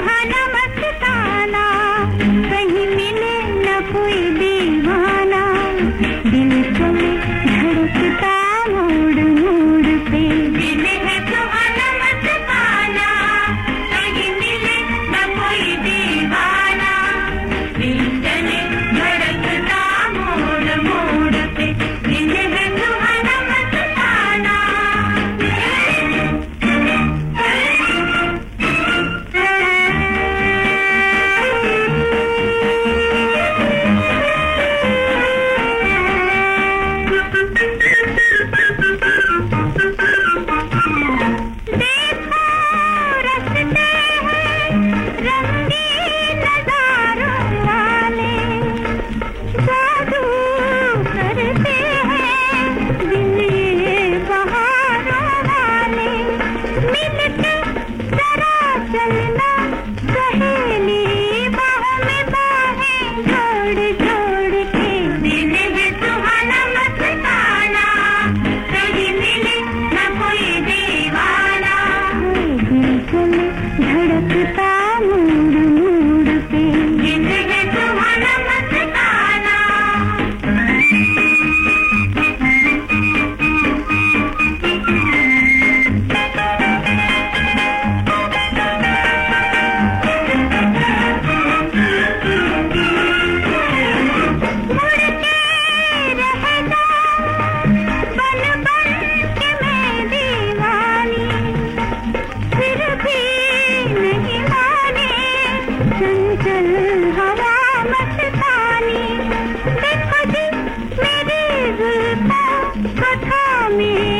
जहाना Grande! में